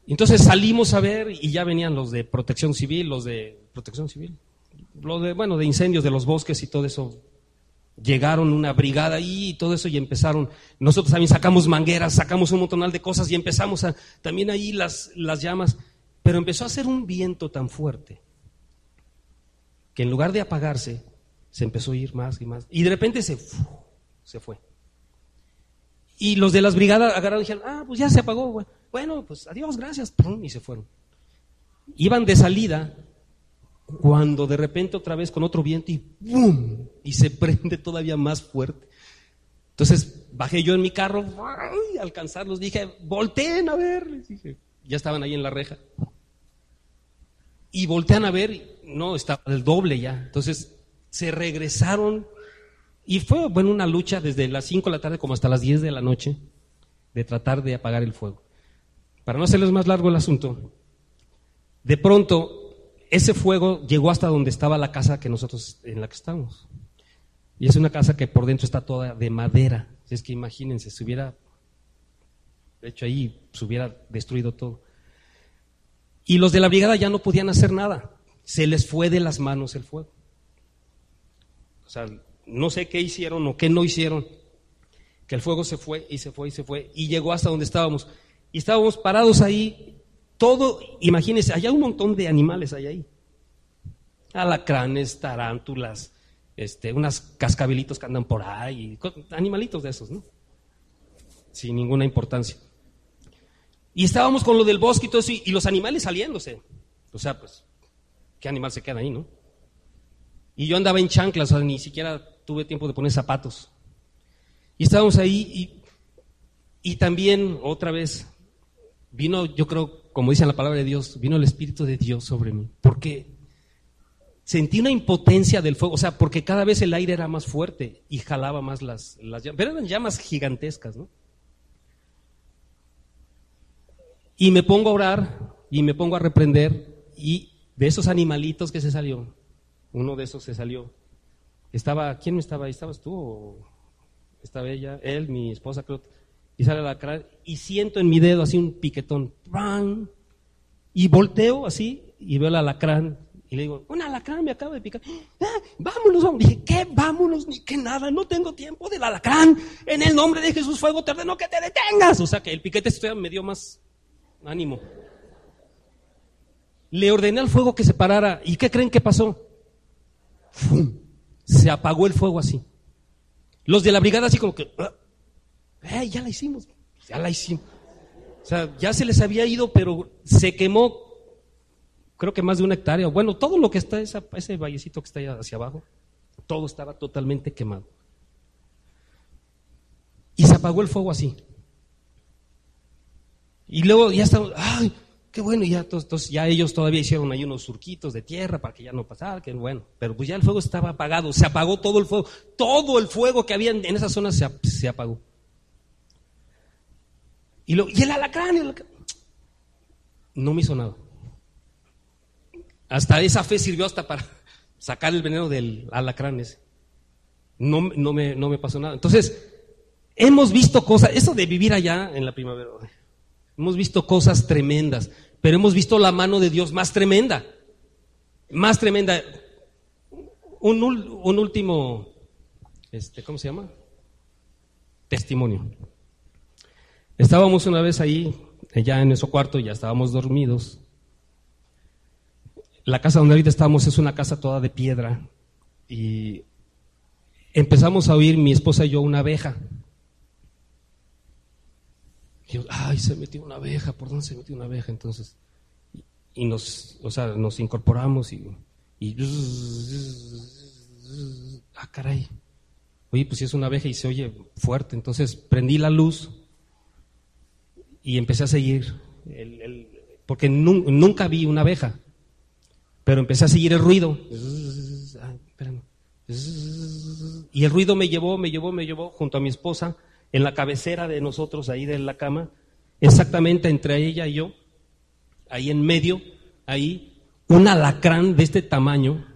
Entonces salimos a ver y ya venían los de protección civil, los de protección civil, los de, bueno, de incendios de los bosques y todo eso. Llegaron una brigada ahí y todo eso y empezaron. Nosotros también sacamos mangueras, sacamos un montonal de cosas y empezamos a, también ahí las, las llamas. Pero empezó a hacer un viento tan fuerte que en lugar de apagarse, se empezó a ir más y más. Y de repente se, se fue. Y los de las brigadas agarraron y dijeron, ah, pues ya se apagó, Bueno, pues adiós, gracias. Y se fueron. Iban de salida cuando de repente otra vez con otro viento y ¡bum! Y se prende todavía más fuerte. Entonces bajé yo en mi carro, ¡ay! alcanzarlos, dije, volteen a ver. dije, ya estaban ahí en la reja. Y voltean a ver, no, estaba el doble ya. Entonces se regresaron y fue, bueno, una lucha desde las 5 de la tarde como hasta las 10 de la noche de tratar de apagar el fuego. Para no hacerles más largo el asunto, de pronto ese fuego llegó hasta donde estaba la casa que nosotros en la que estamos. Y es una casa que por dentro está toda de madera. Es que imagínense, si hubiera de hecho ahí se hubiera destruido todo. Y los de la brigada ya no podían hacer nada. Se les fue de las manos el fuego. O sea, no sé qué hicieron o qué no hicieron, que el fuego se fue y se fue y se fue y llegó hasta donde estábamos. Y estábamos parados ahí, todo, imagínense, hay un montón de animales ahí. Alacranes, tarántulas, este, unas cascabelitos que andan por ahí, animalitos de esos, ¿no? Sin ninguna importancia. Y estábamos con lo del bosque y todo eso, y los animales saliéndose. O sea, pues, ¿qué animal se queda ahí, no? Y yo andaba en chanclas, o sea, ni siquiera tuve tiempo de poner zapatos. Y estábamos ahí y, también otra vez vino, yo creo, como dice la palabra de Dios, vino el Espíritu de Dios sobre mí. Porque sentí una impotencia del fuego, o sea, porque cada vez el aire era más fuerte y jalaba más las, las llamas. Pero eran llamas gigantescas, ¿no? Y me pongo a orar y me pongo a reprender y de esos animalitos que se salió, uno de esos se salió. Estaba, ¿quién estaba ahí? ¿Estabas tú o estaba ella? Él, mi esposa, creo. Y sale la cara y siento en mi dedo así un piquetón. Y volteo así y veo el alacrán Y le digo, un alacrán me acaba de picar. Ah, vámonos, vamos. Dije, ¿qué? Vámonos, ni que nada, no tengo tiempo del alacrán. En el nombre de Jesús, fuego te ordeno que te detengas. O sea que el piquete me dio más ánimo. Le ordené al fuego que se parara. ¿Y qué creen que pasó? Se apagó el fuego así. Los de la brigada así como que, ah, ya la hicimos, ya la hicimos. O sea, ya se les había ido, pero se quemó creo que más de una hectárea, bueno, todo lo que está, ese vallecito que está allá hacia abajo, todo estaba totalmente quemado. Y se apagó el fuego así. Y luego ya estamos, ay, bueno, y ya, entonces, ya ellos todavía hicieron ahí unos surquitos de tierra para que ya no pasara, que bueno, pero pues ya el fuego estaba apagado, se apagó todo el fuego, todo el fuego que había en, esa zona se, apagó. Y, el alacrán, no me hizo nada. Hasta esa fe sirvió hasta para sacar el veneno del alacrán ese. No me pasó nada. Entonces, hemos visto cosas, eso de vivir allá en la primavera, hemos visto cosas tremendas, pero hemos visto la mano de Dios más tremenda, más tremenda. Un, un último, este, ¿cómo se llama? Testimonio. Estábamos una vez ahí, allá en nuestro cuarto, ya estábamos dormidos, la casa donde ahorita estamos es una casa toda de piedra y empezamos a oír mi esposa y yo una abeja. Y ay, se metió una abeja, ¿por dónde se metió una abeja? Entonces, y, nos, o sea, nos incorporamos y, y, ah, caray. Oye, pues si es una abeja y se oye fuerte, entonces prendí la luz y empecé a seguir, porque nunca vi una abeja. Pero empecé a seguir el ruido. Y el ruido me llevó, me llevó, me llevó junto a mi esposa en la cabecera de nosotros, ahí de la cama, exactamente entre ella y yo, ahí en medio, ahí, un alacrán de este tamaño,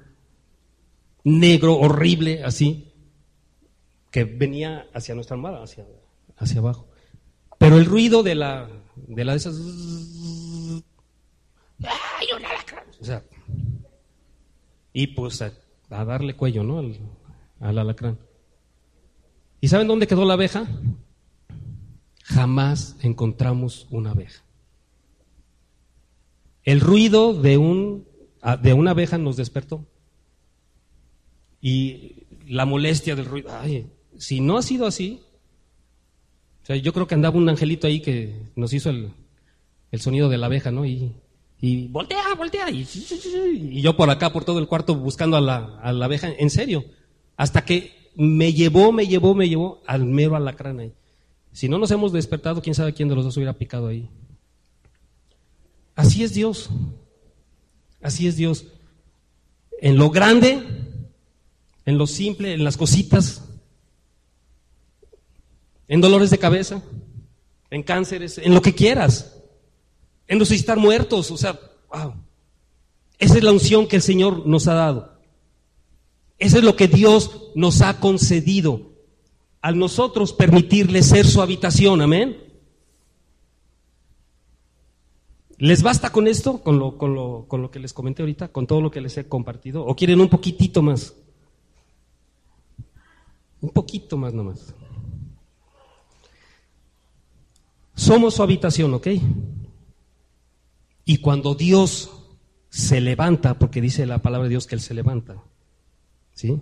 negro, horrible, así, que venía hacia nuestra almohada, hacia, hacia abajo. Pero el ruido de la de, la de esas... ¡Ay, un alacrán! Y pues a, darle cuello, ¿no? Al alacrán. ¿Y saben dónde quedó la abeja? Jamás encontramos una abeja. El ruido de, un, de una abeja nos despertó. Y la molestia del ruido. Ay, si no ha sido así, o sea, yo creo que andaba un angelito ahí que nos hizo el, el sonido de la abeja, ¿no? Y y voltea, voltea. Y, yo por acá, por todo el cuarto, buscando a la, abeja, en serio. Hasta que me llevó, me llevó, me llevó al mero alacrán ahí. Si no nos hemos despertado, quién sabe quién de los dos hubiera picado ahí. Así es Dios. Así es Dios. En lo grande, en lo simple, en las cositas, en dolores de cabeza, en cánceres, en lo que quieras en resucitar muertos. O sea, wow. Esa es la unción que el Señor nos ha dado. Eso es lo que Dios nos ha concedido al nosotros permitirle ser su habitación. Amén. ¿Les basta con esto, con lo, con, lo, con lo que les comenté ahorita, con todo lo que les he compartido? ¿O quieren un poquitito más? Un poquito más nomás. Somos su habitación, ¿ok? Y cuando Dios se levanta, porque dice la palabra de Dios que Él se levanta, ¿sí?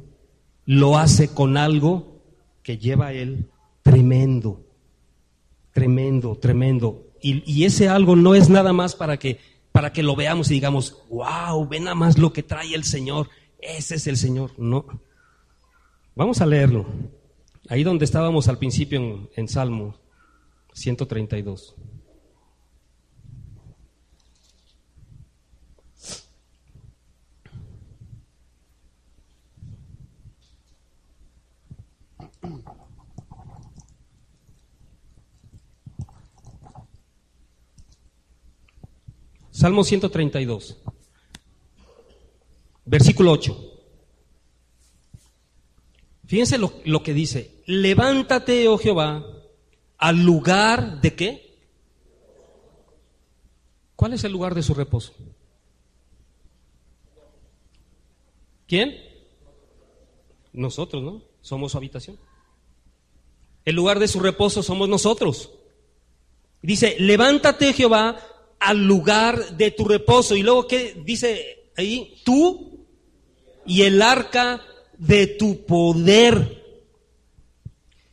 Lo hace con algo que lleva a Él tremendo, tremendo, tremendo. Y, ese algo no es nada más para que, para que lo veamos y digamos, wow, ven nada más lo que trae el Señor, ese es el Señor. No. Vamos a leerlo. Ahí donde estábamos al principio en, en Salmo 132. Salmo 132, versículo 8. Fíjense lo, lo, que dice, levántate, oh Jehová, al lugar de qué? ¿Cuál es el lugar de su reposo? ¿Quién? Nosotros, ¿no? Somos su habitación. El lugar de su reposo somos nosotros. Dice, levántate Jehová al lugar de tu reposo. Y luego, ¿qué dice ahí? Tú y el arca de tu poder.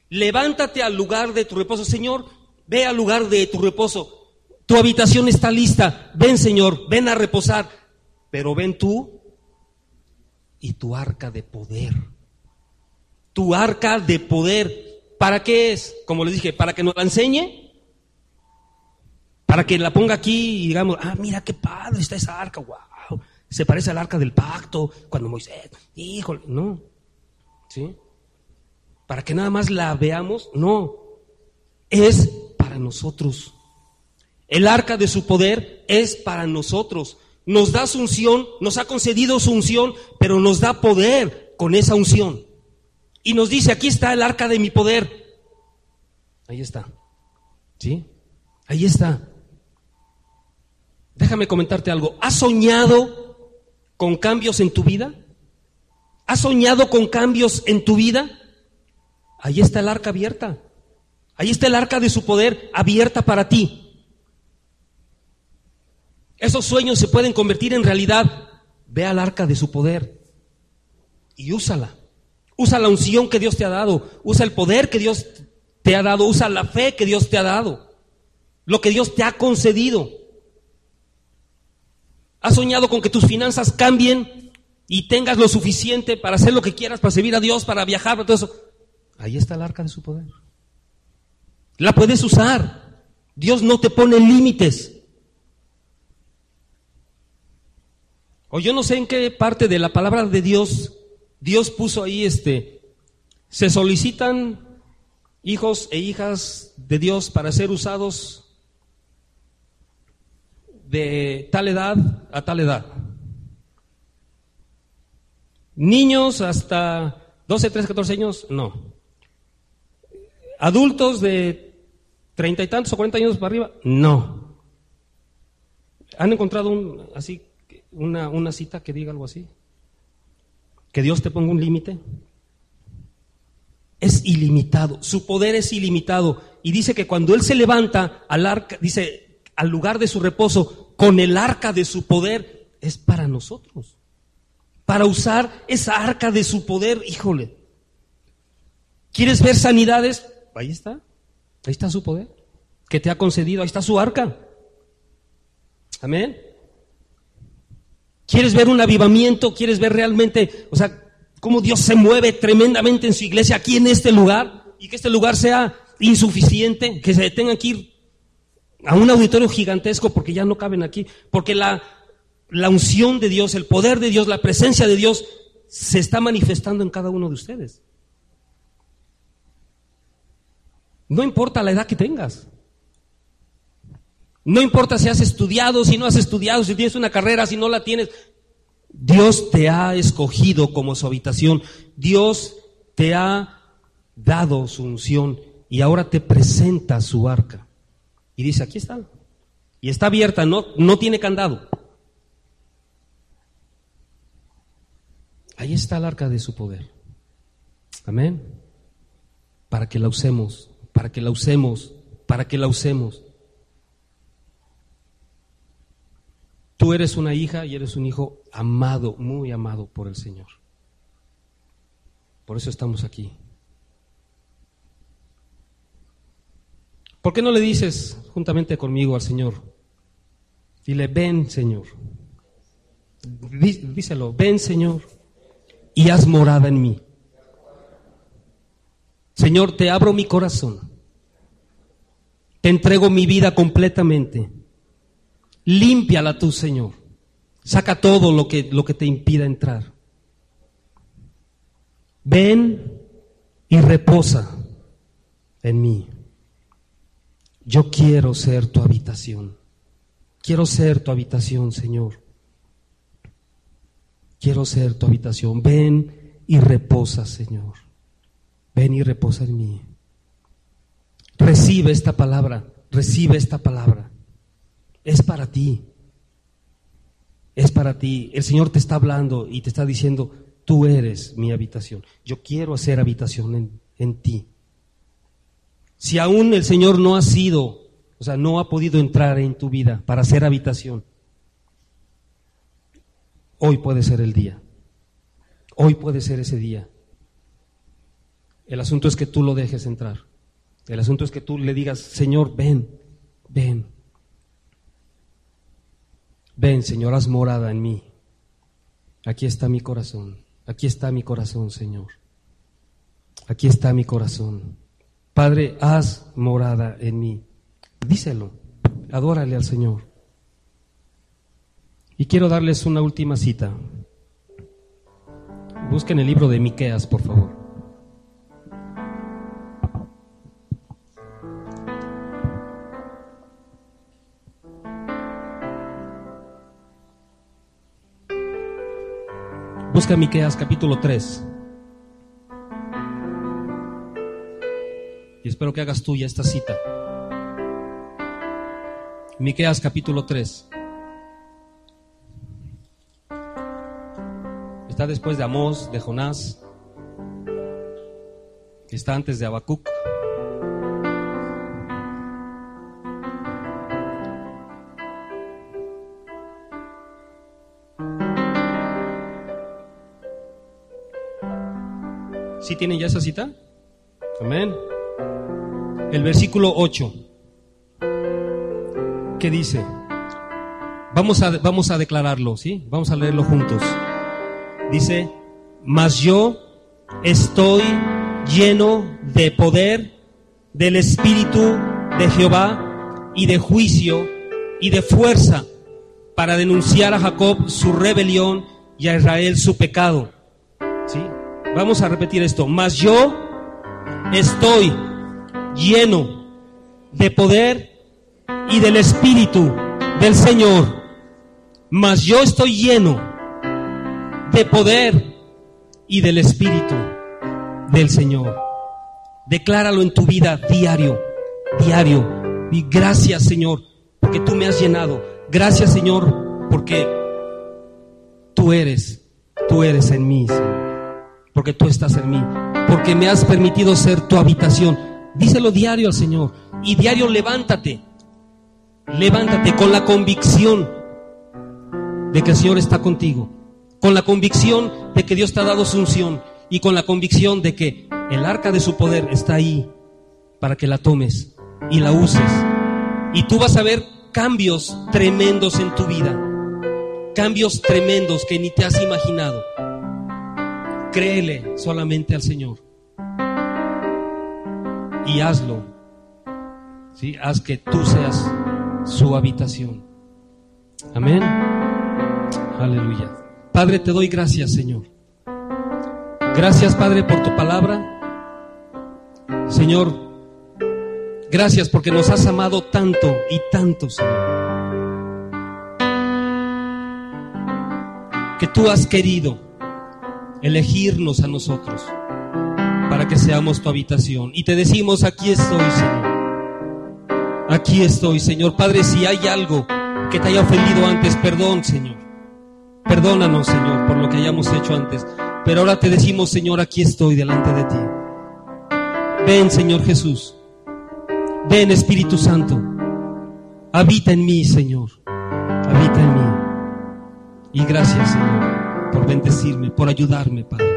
Levántate al lugar de tu reposo. Señor, ve al lugar de tu reposo. Tu habitación está lista. Ven, Señor, ven a reposar. Pero ven tú y tu arca de poder. Tu arca de poder. ¿Para qué es? Como les dije, para que nos la enseñe. Para que la ponga aquí y digamos, ah, mira qué padre está esa arca, wow. Se parece al arca del pacto, cuando Moisés, híjole, no. ¿Sí? Para que nada más la veamos, no. Es para nosotros. El arca de su poder es para nosotros. Nos da su unción, nos ha concedido su unción, pero nos da poder con esa unción. Y nos dice, aquí está el arca de mi poder. Ahí está. ¿Sí? Ahí está. Déjame comentarte algo. ¿Has soñado con cambios en tu vida? ¿Has soñado con cambios en tu vida? Ahí está el arca abierta. Ahí está el arca de su poder abierta para ti. Esos sueños se pueden convertir en realidad. Ve al arca de su poder y úsala. Usa la unción que Dios te ha dado. Usa el poder que Dios te ha dado. Usa la fe que Dios te ha dado. Lo que Dios te ha concedido. ¿Has soñado con que tus finanzas cambien y tengas lo suficiente para hacer lo que quieras, para servir a Dios, para viajar, para todo eso? Ahí está el arca de su poder. La puedes usar. Dios no te pone límites. O yo no sé en qué parte de la palabra de Dios Dios puso ahí este se solicitan hijos e hijas de Dios para ser usados de tal edad a tal edad. Niños hasta 12, 13, 14 años, no. Adultos de treinta y tantos o cuarenta años para arriba, no. ¿Han encontrado un, así, una, una cita que diga algo así? ¿Que Dios te ponga un límite? Es ilimitado, su poder es ilimitado. Y dice que cuando Él se levanta al arca, dice, al lugar de su reposo con el arca de su poder, es para nosotros. Para usar esa arca de su poder, híjole. ¿Quieres ver sanidades? Ahí está. Ahí está su poder que te ha concedido. Ahí está su arca. Amén. ¿Quieres ver un avivamiento? ¿Quieres ver realmente, o sea, cómo Dios se mueve tremendamente en su iglesia aquí en este lugar? Y que este lugar sea insuficiente, que se tengan que ir a un auditorio gigantesco porque ya no caben aquí, porque la, la unción de Dios, el poder de Dios, la presencia de Dios se está manifestando en cada uno de ustedes. No importa la edad que tengas. No importa si has estudiado, si no has estudiado, si tienes una carrera, si no la tienes. Dios te ha escogido como su habitación. Dios te ha dado su unción y ahora te presenta su arca. Y dice, aquí está. Y está abierta, no, no tiene candado. Ahí está el arca de su poder. Amén. Para que la usemos, para que la usemos, para que la usemos. Tú eres una hija y eres un hijo amado, muy amado por el Señor. Por eso estamos aquí. ¿Por qué no le dices juntamente conmigo al Señor? Dile, ven Señor. Díselo, ven Señor y haz morada en mí. Señor, te abro mi corazón. Te entrego mi vida completamente. Límpiala tú, Señor. Saca todo lo que, lo que te impida entrar. Ven y reposa en mí. Yo quiero ser tu habitación. Quiero ser tu habitación, Señor. Quiero ser tu habitación. Ven y reposa, Señor. Ven y reposa en mí. Recibe esta palabra. Recibe esta palabra. Es para ti. Es para ti. El Señor te está hablando y te está diciendo, tú eres mi habitación. Yo quiero hacer habitación en, en ti. Si aún el Señor no ha sido, o sea, no ha podido entrar en tu vida para hacer habitación, hoy puede ser el día. Hoy puede ser ese día. El asunto es que tú lo dejes entrar. El asunto es que tú le digas, Señor, ven, ven. Ven, Señor, haz morada en mí. Aquí está mi corazón. Aquí está mi corazón, Señor. Aquí está mi corazón. Padre, haz morada en mí. Díselo. Adórale al Señor. Y quiero darles una última cita. Busquen el libro de Miqueas, por favor. Busca Miqueas capítulo 3. Espero que hagas tuya esta cita. Miqueas capítulo 3. Está después de Amós, de Jonás. Está antes de Habacuc. ¿Sí tienen ya esa cita? Amén. El versículo 8. ¿Qué dice? Vamos a, vamos a declararlo, ¿sí? Vamos a leerlo juntos dice, mas yo estoy lleno de poder del Espíritu de Jehová y de juicio y de fuerza para denunciar a Jacob su rebelión y a Israel su pecado. ¿Sí? Vamos a repetir esto. Mas yo estoy lleno de poder y del Espíritu del Señor. Mas yo estoy lleno de poder y del Espíritu del Señor. Decláralo en tu vida diario, diario. Y gracias Señor, porque tú me has llenado. Gracias Señor, porque tú eres, tú eres en mí, Porque tú estás en mí. Porque me has permitido ser tu habitación. Díselo diario al Señor. Y diario levántate. Levántate con la convicción de que el Señor está contigo con la convicción de que Dios te ha dado su unción y con la convicción de que el arca de su poder está ahí para que la tomes y la uses. Y tú vas a ver cambios tremendos en tu vida, cambios tremendos que ni te has imaginado. Créele solamente al Señor y hazlo. ¿sí? Haz que tú seas su habitación. Amén. Aleluya. Padre, te doy gracias, Señor. Gracias, Padre, por tu palabra. Señor, gracias porque nos has amado tanto y tanto, Señor. Que tú has querido elegirnos a nosotros para que seamos tu habitación. Y te decimos, aquí estoy, Señor. Aquí estoy, Señor. Padre, si hay algo que te haya ofendido antes, perdón, Señor. Perdónanos, Señor, por lo que hayamos hecho antes. Pero ahora te decimos, Señor, aquí estoy delante de ti. Ven, Señor Jesús. Ven, Espíritu Santo. Habita en mí, Señor. Habita en mí. Y gracias, Señor, por bendecirme, por ayudarme, Padre.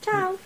Tchau.